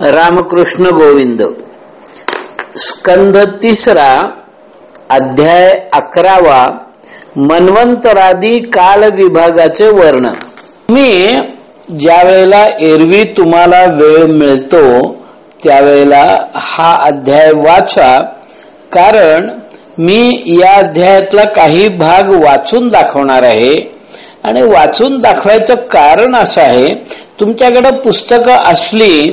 रामकृष्ण गोविंद. स्कंध तिसरा अध्याय अकरावा मन्वंतरादी काल विभागाचे वर्ण मी ज्या वेळेला एरवी तुम्हाला वेळ मिळतो त्यावेळेला हा अध्याय वाचा कारण मी या अध्यायातला काही भाग वाचून दाखवणार आहे. आणि वाचून दाखवायचं कारण असं आहे तुमच्याकडे पुस्तकं असली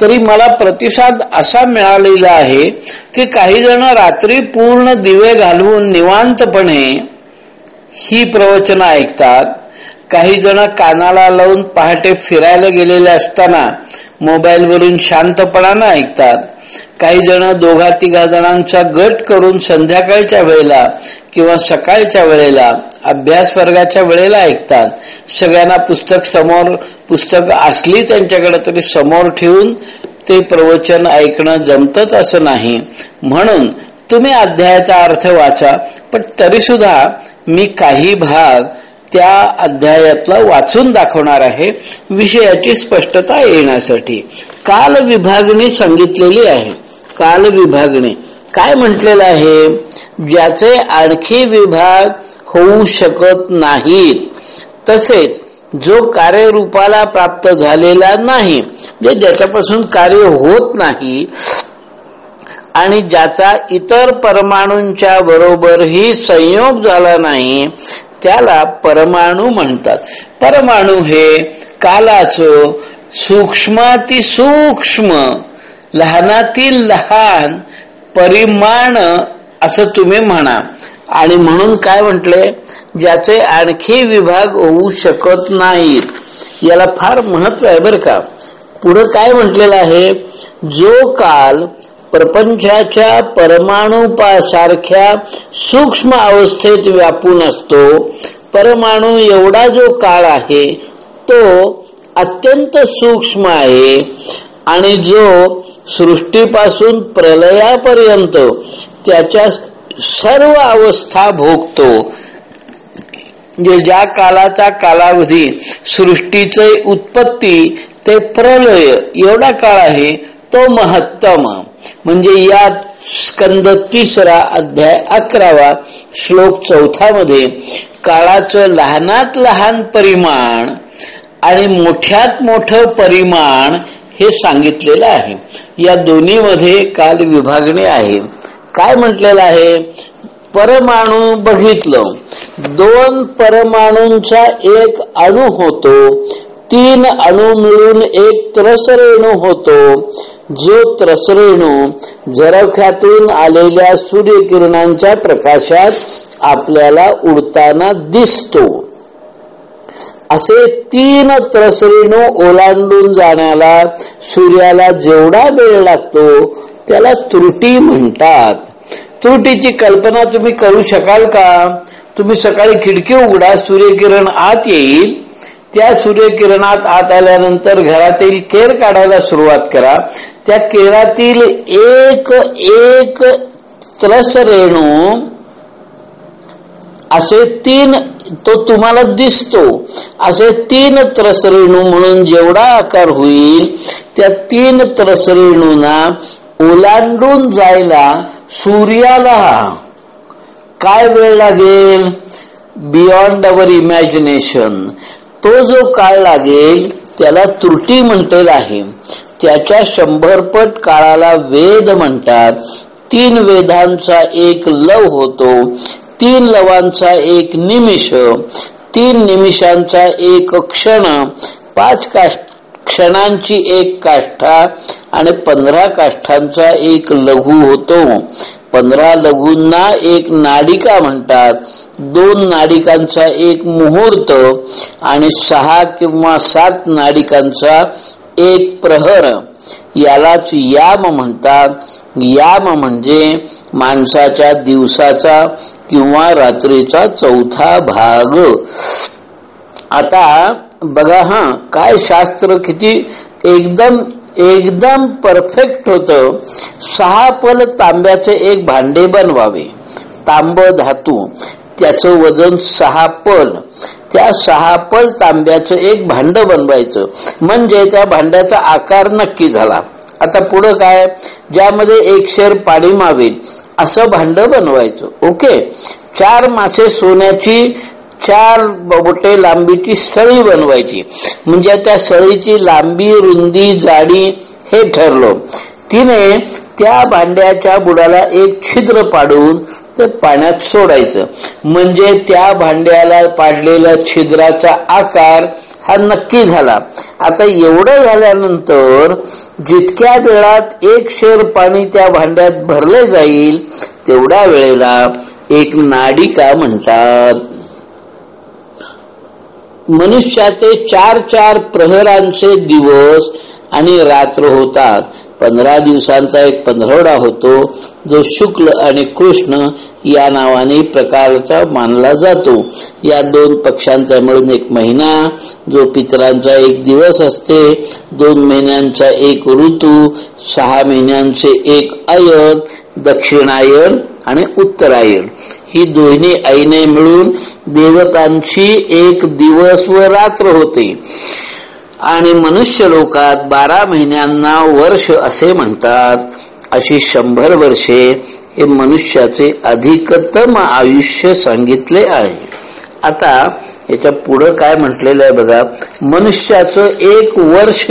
तरी मला प्रतिसाद असा मिळालेला आहे की काही जण रात्री पूर्ण दिवे घालवून निवांतपणे ही प्रवचन ऐकतात. काही जण कानाला लावून पहाटे फिरायला गेलेले असताना मोबाईलवरून शांतपणानं ऐकतात. काही जण दोघा तिघा जणांचा गट करून संध्याकाळच्या वेळेला किंवा सकाळच्या वेळेला अभ्यास वर्गाच्या वेळेला ऐकतात. सगळ्यांना पुस्तक समोर पुस्तक असली त्यांच्याकडे तरी समोर ठेवून ते प्रवचन ऐकणं जमतच असं नाही. म्हणून तुम्ही अध्यायाचा अर्थ वाचा पण तरी सुद्धा मी काही भाग त्या अध्यायातला वाचून दाखवणार आहे विषयाची स्पष्टता येण्यासाठी. काल विभागणी सांगितलेली आहे. काल विभागणी काय म्हटलेलं आहे? ज्याचे आणखी विभाग होऊ शकत नाहीत. तसेच जो कार्यरूपाला प्राप्त झालेला नाही म्हणजे ज्याच्यापासून कार्य होत नाही आणि ज्याचा इतर परमाणूंच्या बरोबरही संयोग झाला नाही त्याला परमाणू म्हणतात. परमाणू हे कालाचं सूक्ष्माती सूक्ष्म लहानातील लहान परिमाण असं तुम्ही म्हणा. आणि म्हणून काय म्हटले? ज्याचे आणखी विभाग होऊ शकत नाहीत. याला फार महत्त्व आहे बरं का. पुढं काय म्हटलेलं आहे? जो काल प्रपंचाच्या परमाणुपासारख्या सूक्ष्म अवस्थेत व्यापून असतो परमाणू एवढा जो काळ आहे तो अत्यंत सूक्ष्म आहे. आणि जो सृष्टीपासून प्रलयापर्यंत त्याच्या सर्व अवस्था भोगतो. म्हणजे ज्या कालाचा कालावधी सृष्टीचे उत्पत्ती ते प्रलय एवढा काळ आहे तो महत्तम. म्हणजे या स्कंद तिसरा अध्याय अकरावा श्लोक चौथा मध्ये काळाचं लहानात लहान परिमाण आणि मोठ्यात मोठं परिमाण हे सांगितलेलं आहे. या दोन्ही मध्ये काल विभागणी आहे. काय म्हटलेलं आहे? परमाणू बघितलं. दोन परमाणूंचा एक अणू होतो. तीन अणू मिळून एक त्रसरेणू होतो. जो त्रसरेणू झरख्यातून आलेल्या सूर्यकिरणांच्या प्रकाशात आपल्याला उडताना दिसतो. असे तीन त्रसरीनो ओलांडून जाण्याला सूर्याला जेवढा वेळ लागतो त्याला त्रुटी म्हणतात. त्रुटीची कल्पना तुम्ही करू शकाल का? तुम्ही सकाळी खिडकी उघडा सूर्यकिरण आत येईल. त्या सूर्यकिरणात आत आल्यानंतर घरातील केर काढायला सुरुवात करा. त्या केरातील एक एक त्रस रेणू असे तीन तो तुम्हाला दिसतो. असे तीन त्रसरेणू म्हणून जेवढा आकार होईल त्या तीन त्रसरेणूंना ओलांडून जायला सूर्याला काय वेळ लागेल? बियॉन्ड अवर इमॅजिनेशन तो जो काळ लागेल त्याला त्रुटी म्हणतेल आहे. त्याच्या शंभरपट काळाला वेद म्हणतात. तीन वेदांचा एक लव होतो. तीन लवांचा एक निमिष तीन निमिषांचा एक क्षण पाच क्षणांची एक काष्ठा आणि पंधरा काष्ठांचा एक लघु होतो. पंधरा लघूंना एक नाडिका म्हणतात. दोन नाडिकांचा एक मुहूर्त आणि सहा किंवा सात नाडिकांचा एक प्रहर. यालाच याम म्हणतात. याम म्हणजे माणसाच्या दिवसाचा किंवा रात्रीचा चौथा भाग. आता बघा हा काय शास्त्र किती एकदम एकदम परफेक्ट होत. सहा पल तांब्याचे एक भांडे बनवावे. तांब धातू. त्याचं वजन सहा पल. त्या सहापल तांब्याचं एक भांड बनवायचं. म्हणजे त्या भांड्याचा आकार नक्की झाला. आता पुढं काय? ज्यामध्ये एक शेर पाणी मावेल असं भांड बनवायचं. ओके? चार मासे सोन्याची चार बोटे लांबीची सळी बनवायची. म्हणजे त्या सळीची लांबी रुंदी जाडी हे ठरलं. तिने त्या भांड्याच्या बुडाला एक छिद्र पाडून ते पाण्यात सोडायचं. म्हणजे त्या भांड्याला पाडलेल्या छिद्राचा आकार हा नक्की झाला. आता एवढं झाल्यानंतर जितक्या वेळात एक शेर पाणी त्या भांड्यात भरले जाईल तेवढ्या वेळेला एक नाडिका म्हणतात. मनुष्याचे चार चार प्रहरांचे दिवस आणि रात्र होतात. पंधरा दिवसांचा एक पंधरवडा होतो जो शुक्ल आणि कृष्ण या नावाने प्रकारचा मानला जातो. या दोन पक्षांचा मिळून एक महिना जो पितरांचा एक दिवस असते दोन महिन्यांचा एक ऋतू सहा महिन्यांचे एक अयन दक्षिणायन आणि उत्तरायण. ही दोन्ही ऐने मिळून देवतांची एक दिवस व रात्र होते. आणि मनुष्य लोकात बारा महिन्यांना वर्ष असे म्हणतात. अशी शंभर वर्षे हे मनुष्याचे अधिकतम आयुष्य सांगितले आहे. आता याच्या पुढं काय म्हटलेलं आहे बघा. मनुष्याचं एक वर्ष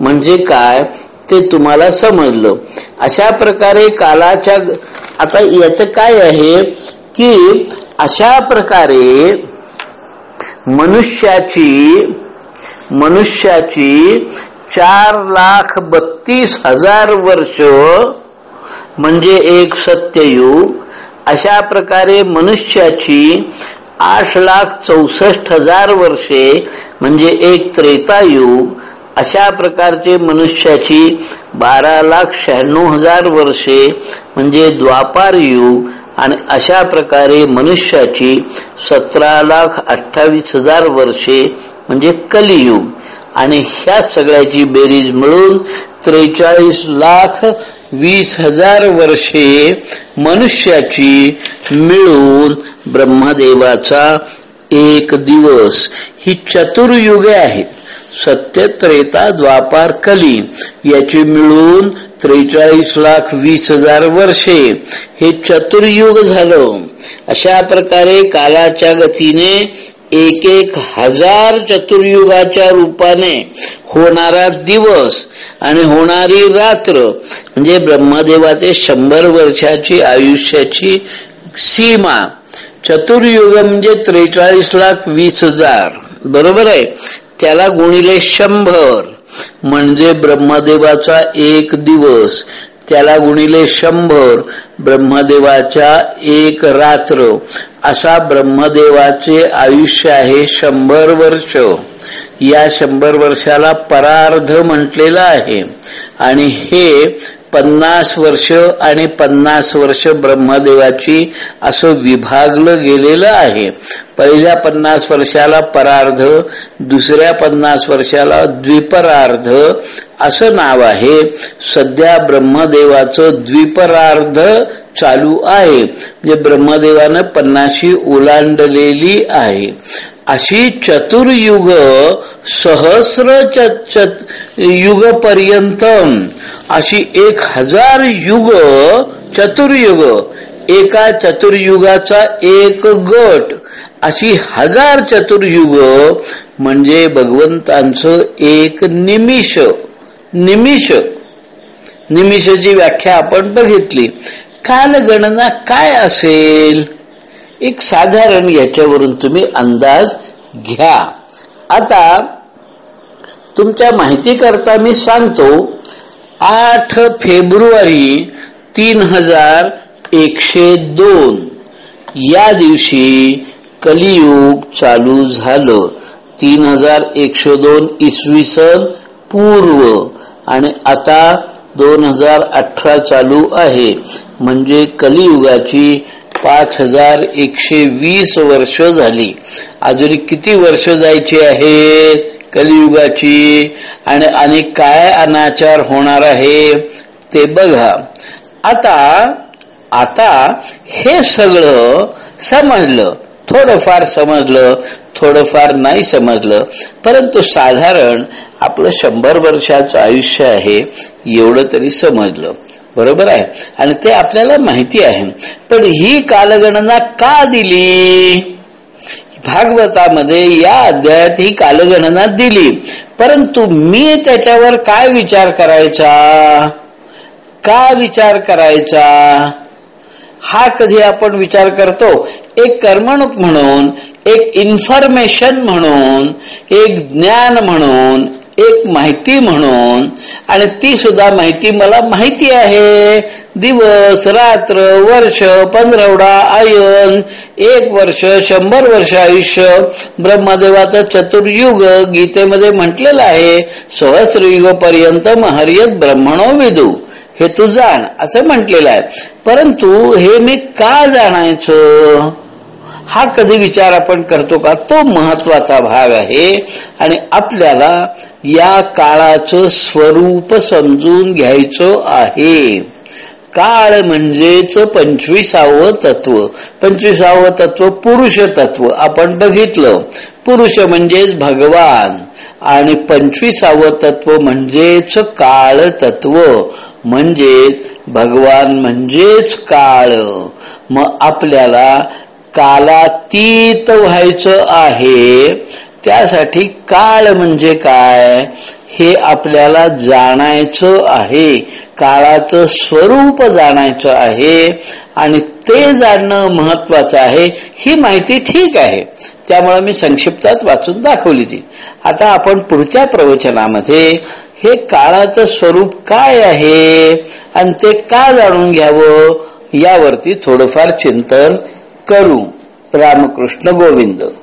म्हणजे काय? ते तुम्हाला समजलं. अशा प्रकारे कालाच्या आता याच काय आहे की अशा प्रकारे मनुष्याची मनुष्याची चार लाख बत्तीस हजार वर्ष म्हणजे एक सत्ययुग अशा प्रकारे मनुष्याची आठ लाख चौसष्ट हजार वर्षे म्हणजे एक त्रेतायुग अशा प्रकारचे मनुष्याची बारा लाख शहाण्णव हजार वर्षे म्हणजे द्वापार युग आणि अशा प्रकारे मनुष्याची सतरा लाख अठ्ठावीस हजार वर्षे म्हणजे कलियुग. आणि ह्या सगळ्याची बेरीज मिळून त्रेचाळीस लाख वीस हजार वर्षे मनुष्याची मिळून ब्रह्मदेवाचा एक दिवस ही चतुर्युगे आहेत. सत्य त्रेता द्वापार कली. याची मिळून त्रेचाळीस लाख वीस हजार वर्षे. हे चतुर्युग झालं. अशा प्रकारे कालाच्या गतीने एक एक हजार चतुर्युगाच्या रूपाने होणारा दिवस आणि होणारी रात्र म्हणजे ब्रह्मदेवाचे शंभर वर्षाची आयुष्याची सीमा. चतुर्युग म्हणजे त्रेचाळीस लाख वीस हजार. बरोबर आहे? त्याला गुणिले शंभर. म्हणजे ब्रह्मदेवाचा एक दिवस. त्याला गुणिले शंभर ब्रह्मदेवाच्या एक रात्र. असा ब्रह्मदेवाचे आयुष्य आहे शंभर वर्ष. या शंभर वर्षाला परार्ध म्हटलेलं आहे. आणि हे पन्नास वर्ष आणि पन्नास वर्ष ब्रह्मदेवाची असं विभागलं गेलेलं आहे. पहिल्या पन्नास वर्षाला परार्ध दुसऱ्या पन्नास वर्षाला द्विपरार्ध असं नाव आहे. सध्या ब्रह्मदेवाचं द्विपरार्ध चालू आहे. म्हणजे ब्रह्मदेवानं पन्नाशी ओलांडलेली आहे. अशी चतुर्युग सहस्र युग पर्यंत अशी एक हजार युग चतुर्युग. एका चतुर्युगाचा एक गट. अशी हजार चतुर्युग म्हणजे भगवंतांचं एक निमिष. निमिष. निमिषाची व्याख्या आपण बघितली. कालगणना काय असेल? एक साधारण याच्यावरून तुम्ही अंदाज घ्या. आता तुमच्या माहिती करता मी सांगतो आठ फेब्रुवारी तीन हजार एकशे दोन. या दिवशी कलियुग चालू झालं. तीन हजार एकशे दोन इसवी सन पूर्व. आणि आता दोन हजार अठरा चालू आहे. म्हणजे कलियुगाची पाच हजार एकशे वीस वर्ष झाली. अजून किती वर्ष जायची आहेत? कलियुगाची. आणि आणि काय अनाचार होणार आहे? ते बघा. आता आता हे सगळं समजलं. थोडंफार समजलं. थोडंफार नाही समजलं परंतु साधारण आपलं शंभर वर्षाचं आयुष्य आहे एवढं तरी समजलं. बरोबर आहे? आणि ते आपल्याला माहिती आहे. पण ही कालगणना का दिली? भागवतामध्ये या अध्यायात ही कालगणना दिली. परंतु मी त्याच्यावर काय विचार करायचा? का विचार करायचा? हा कधी आपण विचार करतो? एक कर्मणूक म्हणून एक इन्फॉर्मेशन म्हणून एक ज्ञान म्हणून एक माहिती म्हणून आणि ती सुद्धा माहिती मला माहिती आहे. दिवस रात्र वर्ष पंधरवडा आयन एक वर्ष शंभर वर्ष आयुष्य. ब्रह्मदेवाचं चतुर्युग गीतेमध्ये म्हटलेलं आहे सहस्रयुग पर्यंत महर्यत ब्रह्मणो विदू. हे तू जाण असं म्हटलेलं आहे. परंतु हे मी का जाणायचं? हा कधी विचार आपण करतो का? तो महत्त्वाचा भाग आहे. आणि आपल्याला या काळाचं स्वरूप समजून घ्यायचं आहे. काळ म्हणजेच पंचवीसावं तत्व. पंचवीसावं तत्व पुरुष तत्व. आपण बघितलं. पुरुष म्हणजेच भगवान. आणि पंचवीसावं तत्व म्हणजेच काळ तत्व. म्हणजेच भगवान म्हणजेच काळ. मग आपल्याला कालातीत व्हायचं आहे. त्यासाठी काळ म्हणजे काय? हे आपल्याला जाणायचं आहे. काळाचं स्वरूप जाणायचं आहे. आणि ते जाणणं महत्वाचं आहे. ही माहिती ठीक आहे. त्यामुळे मी संक्षिप्तात वाचून दाखवली ती. आता आपण पुढच्या प्रवचनामध्ये हे काळाचं स्वरूप काय आहे? आणि ते का जाणून घ्यावं? यावरती थोडंफार चिंतन करू. रामकृष्ण गोविंद.